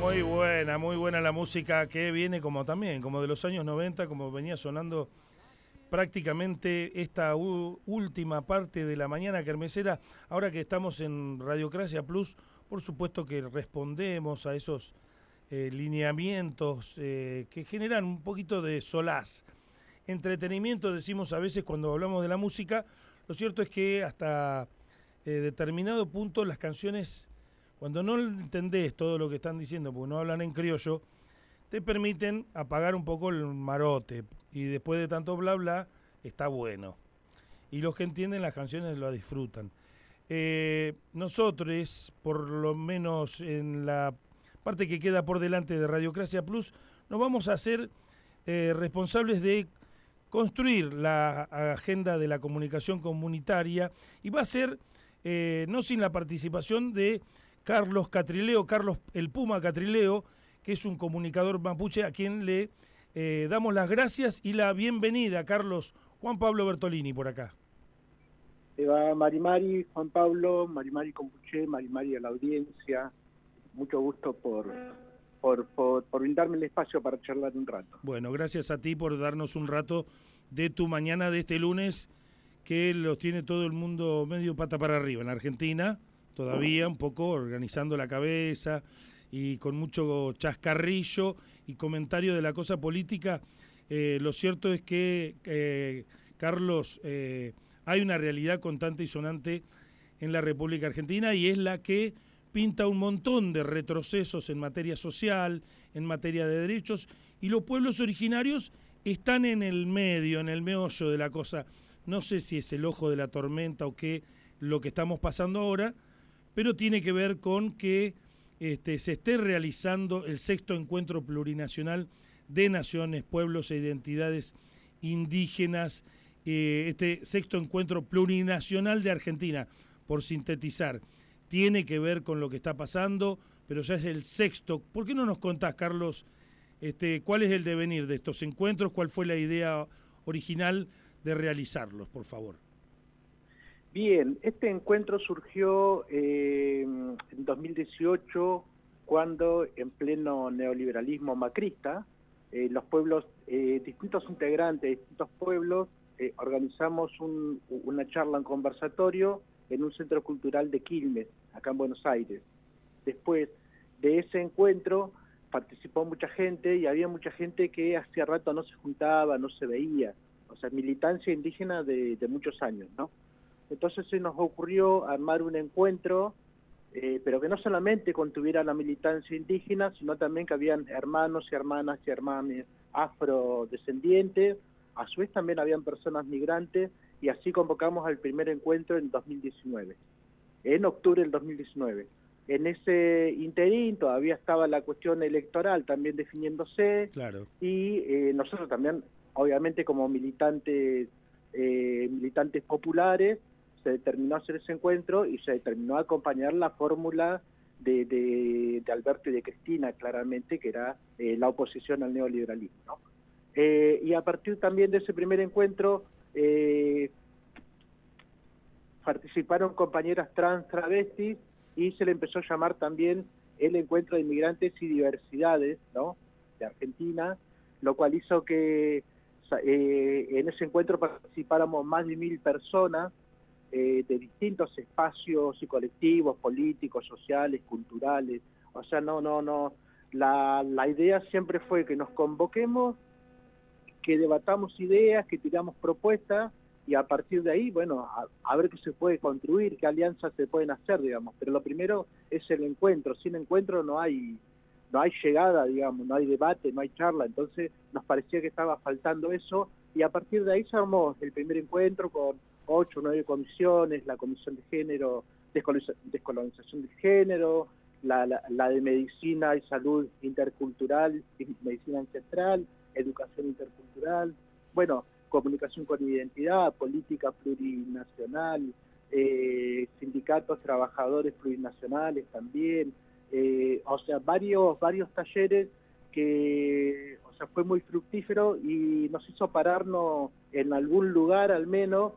Muy buena, muy buena la música que viene como también, como de los años 90, como venía sonando prácticamente esta última parte de la mañana kermesera. Ahora que estamos en Radiocracia Plus, por supuesto que respondemos a esos eh, lineamientos eh, que generan un poquito de solaz. Entretenimiento decimos a veces cuando hablamos de la música, lo cierto es que hasta eh, determinado punto las canciones cuando no entendés todo lo que están diciendo, porque no hablan en criollo, te permiten apagar un poco el marote. Y después de tanto bla bla, está bueno. Y los que entienden las canciones lo disfrutan. Eh, nosotros, por lo menos en la parte que queda por delante de Radiocracia Plus, nos vamos a hacer eh, responsables de construir la agenda de la comunicación comunitaria y va a ser eh, no sin la participación de Carlos Catrileo, Carlos el Puma Catrileo, que es un comunicador mapuche a quien le eh, damos las gracias y la bienvenida, Carlos Juan Pablo Bertolini por acá. va Marimari, Juan Pablo, Marimari Compuche, Marimari a la audiencia. Mucho gusto por, por, por, por, brindarme el espacio para charlar un rato. Bueno, gracias a ti por darnos un rato de tu mañana de este lunes, que los tiene todo el mundo medio pata para arriba en Argentina todavía un poco organizando la cabeza y con mucho chascarrillo y comentario de la cosa política. Eh, lo cierto es que, eh, Carlos, eh, hay una realidad contante y sonante en la República Argentina y es la que pinta un montón de retrocesos en materia social, en materia de derechos, y los pueblos originarios están en el medio, en el meollo de la cosa. No sé si es el ojo de la tormenta o qué lo que estamos pasando ahora, pero tiene que ver con que este, se esté realizando el sexto encuentro plurinacional de naciones, pueblos e identidades indígenas, eh, este sexto encuentro plurinacional de Argentina, por sintetizar, tiene que ver con lo que está pasando, pero ya es el sexto. ¿Por qué no nos contás, Carlos, este, cuál es el devenir de estos encuentros, cuál fue la idea original de realizarlos, por favor? Bien, este encuentro surgió eh, en 2018 cuando en pleno neoliberalismo macrista, eh, los pueblos, eh, distintos integrantes de distintos pueblos, organizamos una charla, un conversatorio en un centro cultural de Quilmes, acá en Buenos Aires. Después de ese encuentro participó mucha gente y había mucha gente que hacía rato no se juntaba, no se veía, o sea, militancia indígena de muchos años, ¿no? Entonces se nos ocurrió armar un encuentro, eh, pero que no solamente contuviera la militancia indígena, sino también que habían hermanos y hermanas y hermanas afrodescendientes, a su vez también habían personas migrantes, y así convocamos al primer encuentro en 2019, en octubre del 2019. En ese interín todavía estaba la cuestión electoral también definiéndose, claro. y eh, nosotros también, obviamente como militantes, eh, militantes populares, se determinó hacer ese encuentro y se determinó acompañar la fórmula de, de, Alberto y de Cristina, claramente, que era eh, la oposición al neoliberalismo. Eh, y a partir también de ese primer encuentro eh, participaron compañeras trans travestis y se le empezó a llamar también el encuentro de inmigrantes y diversidades ¿no? de Argentina, lo cual hizo que en ese encuentro participáramos más de mil personas eh, de distintos espacios y colectivos, políticos, sociales, culturales. O sea, no, no, no. La, la idea siempre fue que nos convoquemos, que debatamos ideas, que tiramos propuestas y a partir de ahí, bueno, a, ver qué se puede construir, qué alianzas se pueden hacer, digamos. Pero lo primero es el encuentro. Sin encuentro no hay no hay llegada, digamos, no hay debate, no hay charla. Entonces nos parecía que estaba faltando eso y a partir de ahí se armó el primer encuentro con ocho o nueve comisiones, la comisión de género, descolonización del género, la, la, de medicina y salud intercultural, medicina ancestral, educación intercultural, bueno, comunicación con identidad, política plurinacional, eh, sindicatos trabajadores plurinacionales también, eh, o sea, varios, varios talleres que, o sea, fue muy fructífero y nos hizo pararnos en algún lugar al menos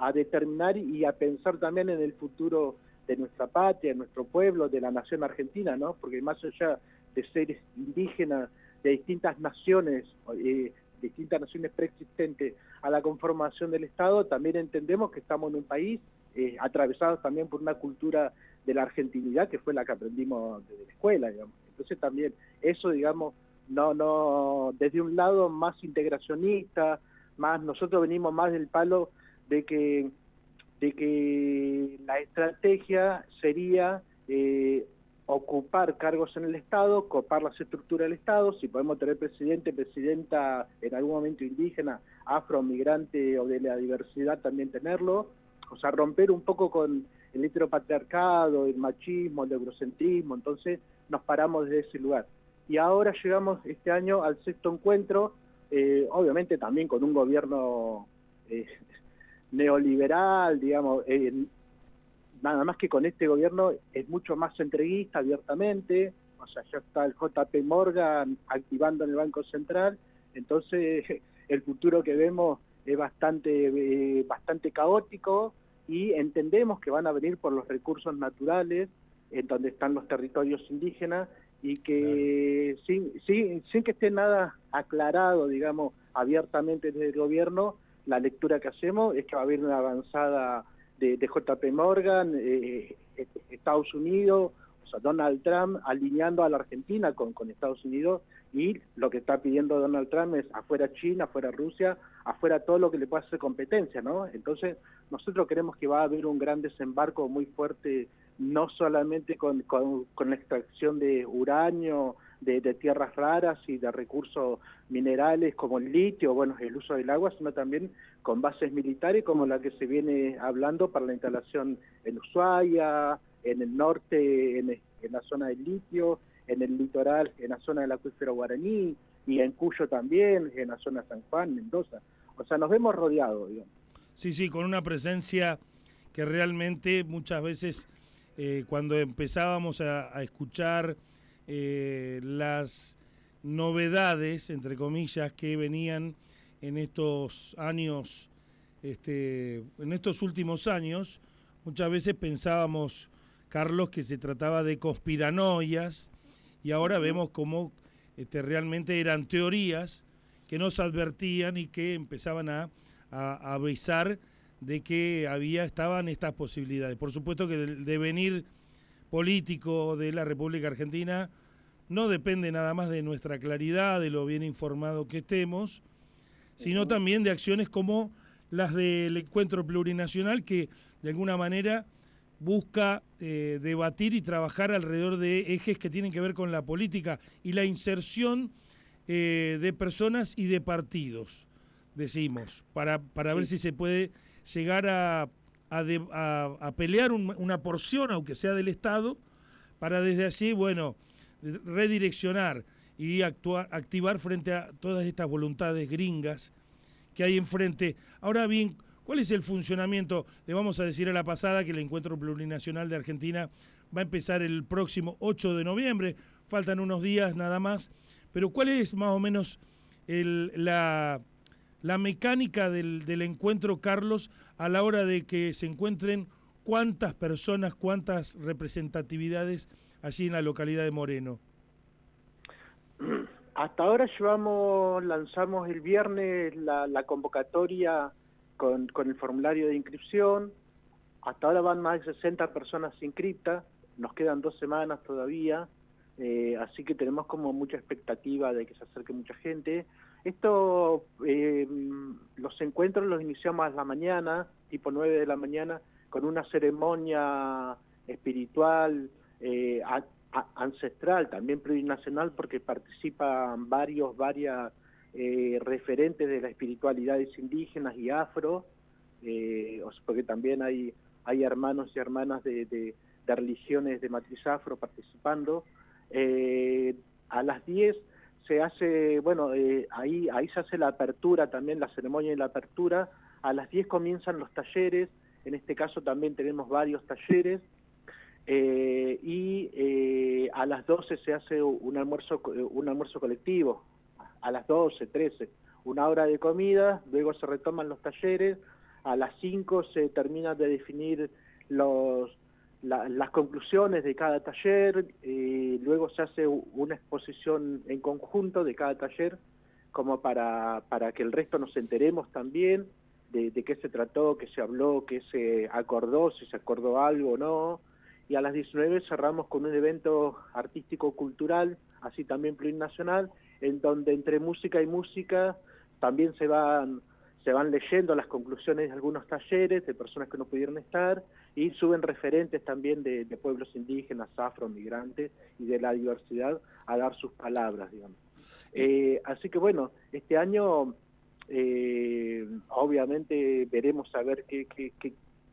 a determinar y a pensar también en el futuro de nuestra patria, de nuestro pueblo, de la nación argentina, ¿no? Porque más allá de seres indígenas de distintas naciones, eh, distintas naciones preexistentes a la conformación del Estado, también entendemos que estamos en un país eh, atravesado también por una cultura de la argentinidad que fue la que aprendimos desde la escuela, digamos. Entonces también eso, digamos, no, no, desde un lado más integracionista, más nosotros venimos más del palo de que de que la estrategia sería eh, ocupar cargos en el Estado, copar las estructuras del Estado, si podemos tener presidente, presidenta en algún momento indígena, afro, migrante o de la diversidad también tenerlo, o sea, romper un poco con el heteropatriarcado, el machismo, el eurocentrismo, entonces nos paramos desde ese lugar. Y ahora llegamos este año al sexto encuentro, eh, obviamente también con un gobierno eh, neoliberal, digamos, nada más que con este gobierno es mucho más entreguista abiertamente, o sea, ya está el JP Morgan activando en el Banco Central, entonces el futuro que vemos es bastante, eh, bastante caótico y entendemos que van a venir por los recursos naturales en donde están los territorios indígenas y que sin, sin, sin que esté nada aclarado, digamos, abiertamente desde el gobierno, la lectura que hacemos es que va a haber una avanzada de, JP Morgan, eh, eh, Estados Unidos, o sea, Donald Trump alineando a la Argentina con, con Estados Unidos y lo que está pidiendo Donald Trump es afuera China, afuera Rusia, afuera todo lo que le pueda hacer competencia, ¿no? Entonces, nosotros creemos que va a haber un gran desembarco muy fuerte, no solamente con, con, con la extracción de uranio, de, tierras raras y de recursos minerales como el litio, bueno, el uso del agua, sino también con bases militares como la que se viene hablando para la instalación en Ushuaia, en el norte, en, la zona del litio, en el litoral, en la zona del acuífero guaraní, y en Cuyo también, en la zona de San Juan, Mendoza. O sea, nos vemos rodeados, digamos. Sí, sí, con una presencia que realmente muchas veces eh, cuando empezábamos a escuchar eh, las novedades, entre comillas, que venían en estos años, este, en estos últimos años, muchas veces pensábamos, Carlos, que se trataba de conspiranoias y ahora vemos cómo este, realmente eran teorías que nos advertían y que empezaban a, avisar de que había, estaban estas posibilidades. Por supuesto que el devenir político de la República Argentina no depende nada más de nuestra claridad, de lo bien informado que estemos, sino también de acciones como las del encuentro plurinacional que de alguna manera busca eh, debatir y trabajar alrededor de ejes que tienen que ver con la política y la inserción eh, de personas y de partidos, decimos, para, para ver si se puede llegar a, a, pelear una porción, aunque sea del Estado, para desde allí, bueno, redireccionar y actuar, activar frente a todas estas voluntades gringas que hay enfrente. Ahora bien, ¿cuál es el funcionamiento? Le vamos a decir a la pasada que el Encuentro Plurinacional de Argentina va a empezar el próximo 8 de noviembre, faltan unos días nada más, pero ¿cuál es más o menos la, la, mecánica del, del encuentro, Carlos, a la hora de que se encuentren cuántas personas, cuántas representatividades allí en la localidad de Moreno? Hasta ahora llevamos, lanzamos el viernes la, convocatoria con, el formulario de inscripción. Hasta ahora van más de 60 personas inscritas, nos quedan dos semanas todavía, eh, así que tenemos como mucha expectativa de que se acerque mucha gente. Esto, eh, los encuentros los iniciamos a la mañana, tipo 9 de la mañana, con una ceremonia espiritual eh, ancestral, también plurinacional, porque participan varios, varias eh, referentes de las espiritualidades indígenas y afro, eh, porque también hay, hay hermanos y hermanas de, de, religiones de matriz afro participando. a las 10 se hace, bueno, ahí, ahí se hace la apertura también, la ceremonia de la apertura. A las 10 comienzan los talleres, en este caso también tenemos varios talleres. Eh, y eh, a las 12 se hace un almuerzo, un almuerzo colectivo, a las 12, 13, una hora de comida, luego se retoman los talleres, a las 5 se termina de definir los, las conclusiones de cada taller, luego se hace una exposición en conjunto de cada taller como para, para que el resto nos enteremos también de, qué se trató, qué se habló, qué se acordó, si se acordó algo o no. Y a las 19 cerramos con un evento artístico-cultural, así también plurinacional, en donde entre música y música también se van se van leyendo las conclusiones de algunos talleres de personas que no pudieron estar y suben referentes también de, pueblos indígenas, afro, migrantes y de la diversidad a dar sus palabras, digamos. Eh, así que bueno, este año eh, obviamente veremos a ver qué, qué,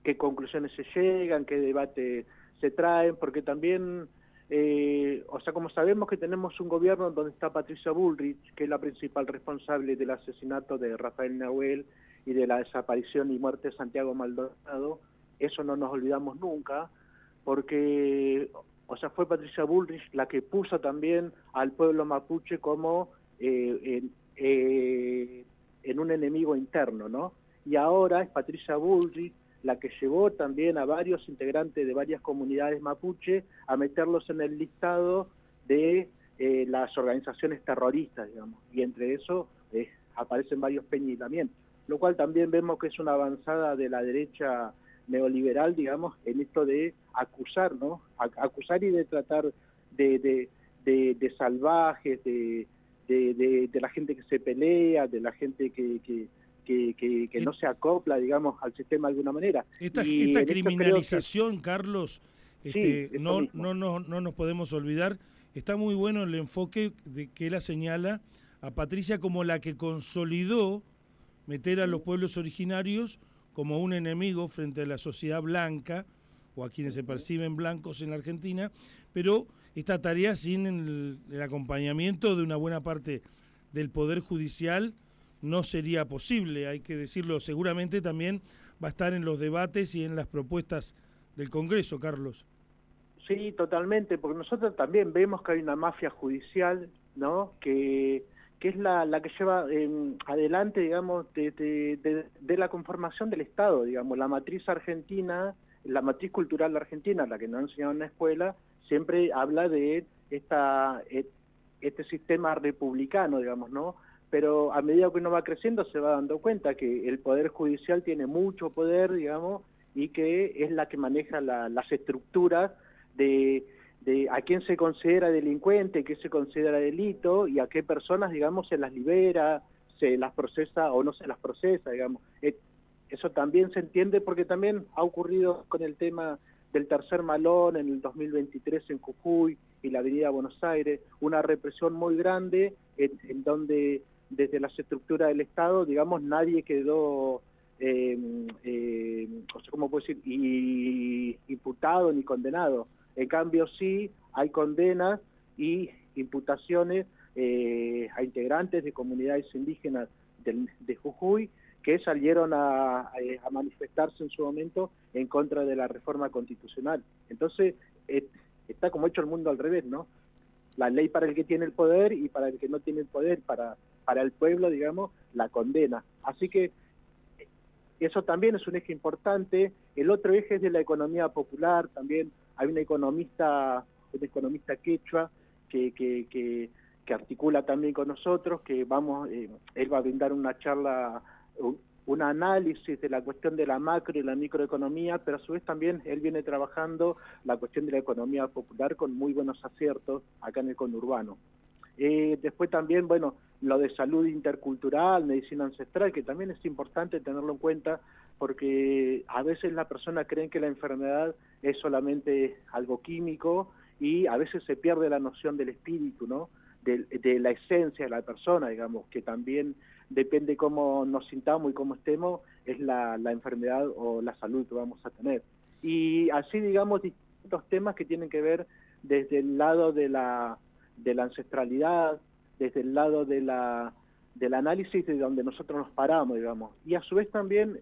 qué conclusiones se llegan, qué debate se traen, porque también eh, o sea, como sabemos que tenemos un gobierno donde está Patricia Bullrich, que es la principal responsable del asesinato de Rafael Nahuel y de la desaparición y muerte de Santiago Maldonado, eso no nos olvidamos nunca, porque, o sea, fue Patricia Bullrich la que puso también al pueblo mapuche como eh, eh, en un enemigo interno, ¿no? Y ahora es Patricia Bullrich la que llevó también a varios integrantes de varias comunidades mapuche a meterlos en el listado de eh, las organizaciones terroristas, digamos, y entre eso aparecen varios peñitamientos, lo cual también vemos que es una avanzada de la derecha neoliberal, digamos, en esto de acusar, ¿no? acusar y de tratar de, de, de, salvajes, de, de, la gente que se pelea, de la gente que, que que, no se acopla, digamos, al sistema de alguna manera. Esta, esta criminalización, Carlos, este, no, no, no, no nos podemos olvidar, está muy bueno el enfoque de que la señala a Patricia como la que consolidó meter a los pueblos originarios como un enemigo frente a la sociedad blanca o a quienes se perciben blancos en la Argentina, pero esta tarea sin el acompañamiento de una buena parte del Poder Judicial no sería posible, hay que decirlo, seguramente también va a estar en los debates y en las propuestas del Congreso, Carlos. Sí, totalmente, porque nosotros también vemos que hay una mafia judicial, ¿no? Que, que es la, la que lleva em, adelante, digamos, de, de, la conformación del Estado, digamos, la matriz argentina, la matriz cultural argentina, la que nos han enseñado en la escuela, siempre habla de esta, e, este sistema republicano, digamos, ¿no? Pero a medida que uno va creciendo se va dando cuenta que el Poder Judicial tiene mucho poder, digamos, y que es la que maneja las estructuras de, de a quién se considera delincuente, qué se considera delito y a qué personas, digamos, se las libera, se las procesa o no se las procesa, digamos. Eh, eso también se entiende porque también ha ocurrido con el tema del tercer malón en el 2023 en Jujuy y la Avenida Buenos Aires, una represión muy grande en donde desde las estructuras del Estado, digamos, nadie quedó, eh, eh, o sea, ¿cómo puedo decir?, imputado ni condenado. En cambio, sí hay condenas y imputaciones eh, a integrantes de comunidades indígenas de Jujuy que salieron a, a, manifestarse en su momento en contra de la reforma constitucional. Entonces, está como hecho el mundo al revés, ¿no? La ley para el que tiene el poder y para el que no tiene el poder, para para el pueblo, digamos, la condena. Así que eso también es un eje importante. El otro eje es de la economía popular, también hay una economista, un economista quechua que, que, que, articula también con nosotros, que vamos, eh, él va a brindar una charla, un, análisis de la cuestión de la macro y la microeconomía, pero a su vez también él viene trabajando la cuestión de la economía popular con muy buenos aciertos acá en el conurbano. Eh, después también, bueno, lo de salud intercultural, medicina ancestral, que también es importante tenerlo en cuenta porque a veces la persona cree que la enfermedad es solamente algo químico y a veces se pierde la noción del espíritu, ¿no? De, la esencia de la persona, digamos, que también depende cómo nos sintamos y cómo estemos, es la, la enfermedad o la salud que vamos a tener. Y así, digamos, distintos temas que tienen que ver desde el lado de la de la ancestralidad, desde el lado de la, del análisis de donde nosotros nos paramos, digamos. Y a su vez también,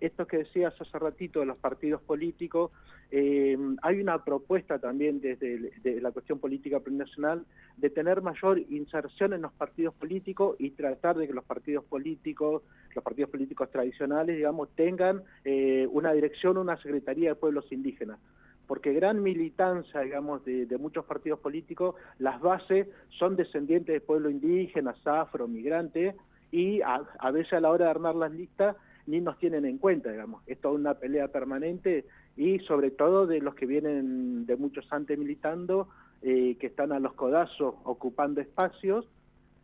esto que decías hace ratito de los partidos políticos, eh, hay una propuesta también desde la cuestión política plurinacional de tener mayor inserción en los partidos políticos y tratar de que los partidos políticos, los partidos políticos tradicionales, digamos, tengan eh, una dirección, una secretaría de pueblos indígenas. Porque gran militancia, digamos, de, muchos partidos políticos, las bases son descendientes de pueblo indígena, afro, migrantes, y a, veces a la hora de armar las listas ni nos tienen en cuenta, digamos. Es toda una pelea permanente y sobre todo de los que vienen de muchos antes militando, eh, que están a los codazos ocupando espacios,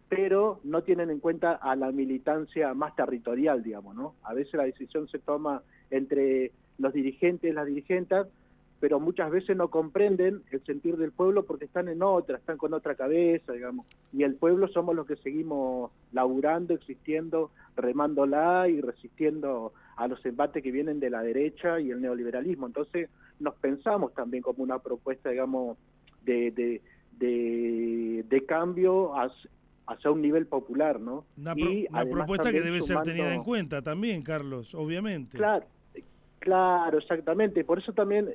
pero no tienen en cuenta a la militancia más territorial, digamos, ¿no? A veces la decisión se toma entre los dirigentes y las dirigentes, pero muchas veces no comprenden el sentir del pueblo porque están en otra, están con otra cabeza, digamos. Y el pueblo somos los que seguimos laburando, existiendo, remándola y resistiendo a los embates que vienen de la derecha y el neoliberalismo. Entonces nos pensamos también como una propuesta, digamos, de, de, de, cambio hacia, un nivel popular, ¿no? Una, y una propuesta que debe ser tenida en cuenta también, Carlos, obviamente. Claro, claro, exactamente. Por eso también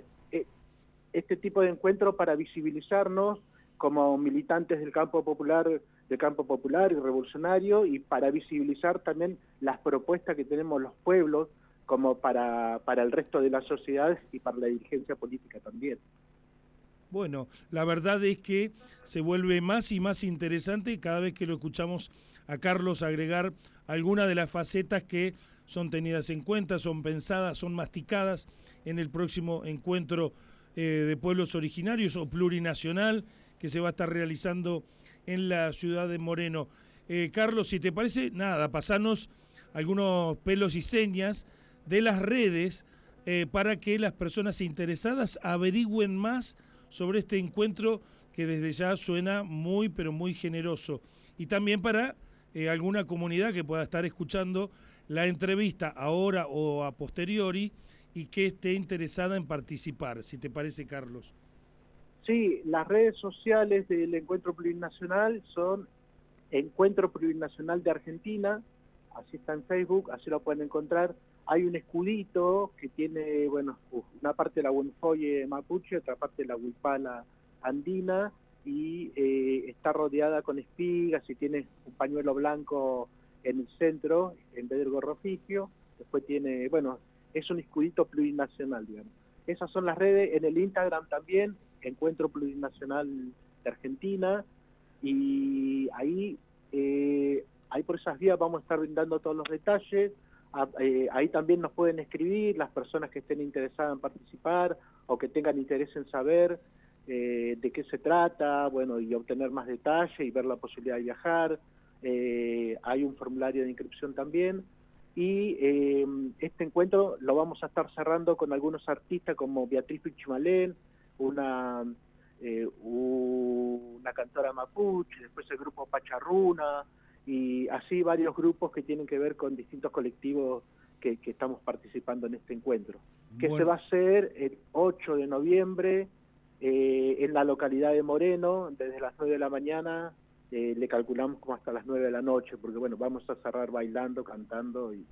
este tipo de encuentro para visibilizarnos como militantes del campo popular, del campo popular y revolucionario y para visibilizar también las propuestas que tenemos los pueblos como para, para el resto de las sociedades y para la dirigencia política también. Bueno, la verdad es que se vuelve más y más interesante cada vez que lo escuchamos a Carlos agregar algunas de las facetas que son tenidas en cuenta, son pensadas, son masticadas en el próximo encuentro eh, de pueblos originarios o plurinacional que se va a estar realizando en la ciudad de Moreno. Eh, Carlos, si te parece, nada, pasanos algunos pelos y señas de las redes eh, para que las personas interesadas averigüen más sobre este encuentro que desde ya suena muy, pero muy generoso. Y también para alguna comunidad que pueda estar escuchando la entrevista ahora o a posteriori y que esté interesada en participar, si te parece, Carlos. Sí, las redes sociales del Encuentro Plurinacional son Encuentro Plurinacional de Argentina, así está en Facebook, así lo pueden encontrar. Hay un escudito que tiene, bueno, una parte de la Huenfoye mapuche, otra parte de la Huipala andina, y eh, está rodeada con espigas y tiene un pañuelo blanco en el centro, en vez del gorro Después tiene, bueno, es un escudito plurinacional, digamos. Esas son las redes, en el Instagram también, Encuentro Plurinacional de Argentina, y ahí, eh, ahí por esas vías vamos a estar brindando todos los detalles, ah, eh, ahí también nos pueden escribir las personas que estén interesadas en participar o que tengan interés en saber eh, de qué se trata, bueno, y obtener más detalles y ver la posibilidad de viajar. hay un formulario de inscripción también y eh, este encuentro lo vamos a estar cerrando con algunos artistas como Beatriz Pichimalén, una, eh, una cantora mapuche, después el grupo Pacharruna, y así varios grupos que tienen que ver con distintos colectivos que, estamos participando en este encuentro, que se va a hacer el 8 de noviembre eh, en la localidad de Moreno, desde las 9 de la mañana eh, le calculamos como hasta las 9 de la noche, porque bueno, vamos a cerrar bailando, cantando y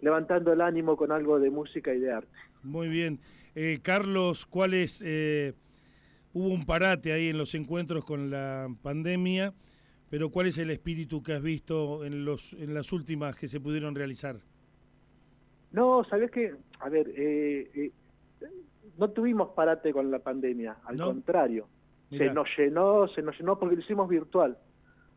levantando el ánimo con algo de música y de arte. Muy bien. Eh, Carlos, ¿cuál es? Eh, hubo un parate ahí en los encuentros con la pandemia, pero ¿cuál es el espíritu que has visto en, los, en las últimas que se pudieron realizar? No, sabes que, a ver, no tuvimos parate con la pandemia, al contrario se nos llenó, se nos llenó porque lo hicimos virtual.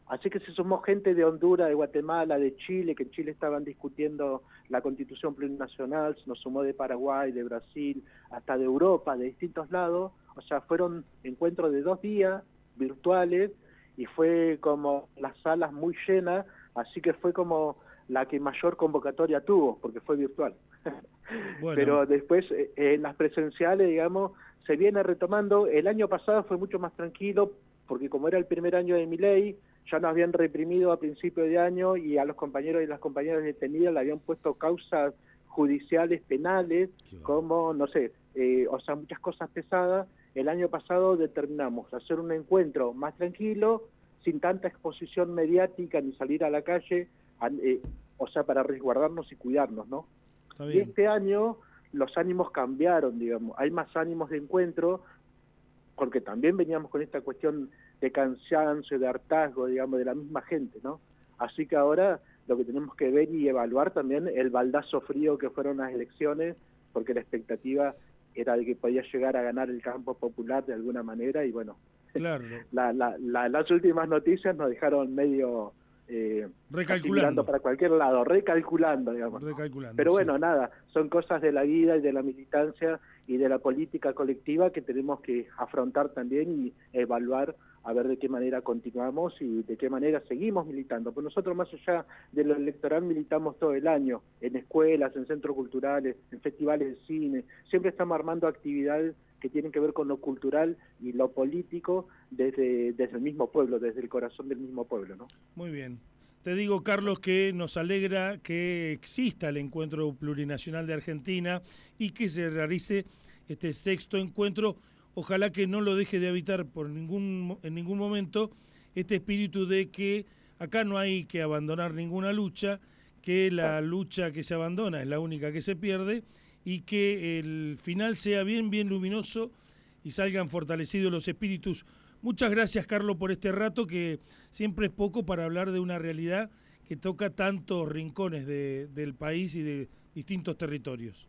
Así que si somos gente de Honduras, de Guatemala, de Chile, que en Chile estaban discutiendo la constitución plurinacional, se nos sumó de Paraguay, de Brasil, hasta de Europa, de distintos lados, o sea, fueron encuentros de dos días virtuales y fue como las salas muy llenas, así que fue como la que mayor convocatoria tuvo, porque fue virtual. Pero después, eh, en las presenciales, digamos, se viene retomando. El año pasado fue mucho más tranquilo, porque como era el primer año de mi ley, ya nos habían reprimido a principio de año y a los compañeros y las compañeras detenidas le habían puesto causas judiciales, penales, como, no sé, eh, o sea, muchas cosas pesadas. El año pasado determinamos hacer un encuentro más tranquilo, sin tanta exposición mediática ni salir a la calle, eh, o sea, para resguardarnos y cuidarnos, ¿no? Y este año los ánimos cambiaron, digamos, hay más ánimos de encuentro, porque también veníamos con esta cuestión de cansancio, de hartazgo, digamos, de la misma gente, ¿no? Así que ahora lo que tenemos que ver y evaluar también el baldazo frío que fueron las elecciones, porque la expectativa era de que podía llegar a ganar el campo popular de alguna manera y bueno, claro. la, la, las últimas noticias nos dejaron medio eh, recalculando para cualquier lado, recalculando, digamos. Pero bueno, nada, son cosas de la vida y de la militancia y de la política colectiva que tenemos que afrontar también y evaluar a ver de qué manera continuamos y de qué manera seguimos militando. Pues nosotros más allá de lo electoral militamos todo el año, en escuelas, en centros culturales, en festivales de cine, siempre estamos armando actividades que tienen que ver con lo cultural y lo político desde, desde el mismo pueblo, desde el corazón del mismo pueblo. ¿no? Muy bien. Te digo, Carlos, que nos alegra que exista el encuentro plurinacional de Argentina y que se realice este sexto encuentro. Ojalá que no lo deje de habitar por ningún, en ningún momento este espíritu de que acá no hay que abandonar ninguna lucha, que la lucha que se abandona es la única que se pierde y que el final sea bien, bien luminoso y salgan fortalecidos los espíritus. Muchas gracias, Carlos, por este rato que siempre es poco para hablar de una realidad que toca tantos rincones del país y de distintos territorios.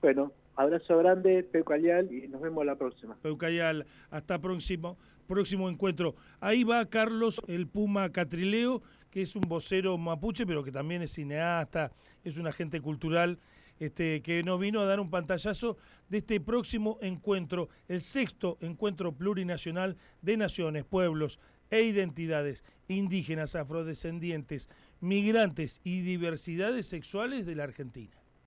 Bueno, abrazo grande, Peucayal, y nos vemos la próxima. Peucayal, hasta próximo, próximo encuentro. Ahí va Carlos, el Puma Catrileo, que es un vocero mapuche, pero que también es cineasta, es un agente cultural este, que nos vino a dar un pantallazo de este próximo encuentro, el sexto encuentro plurinacional de naciones, pueblos e identidades indígenas, afrodescendientes, migrantes y diversidades sexuales de la Argentina.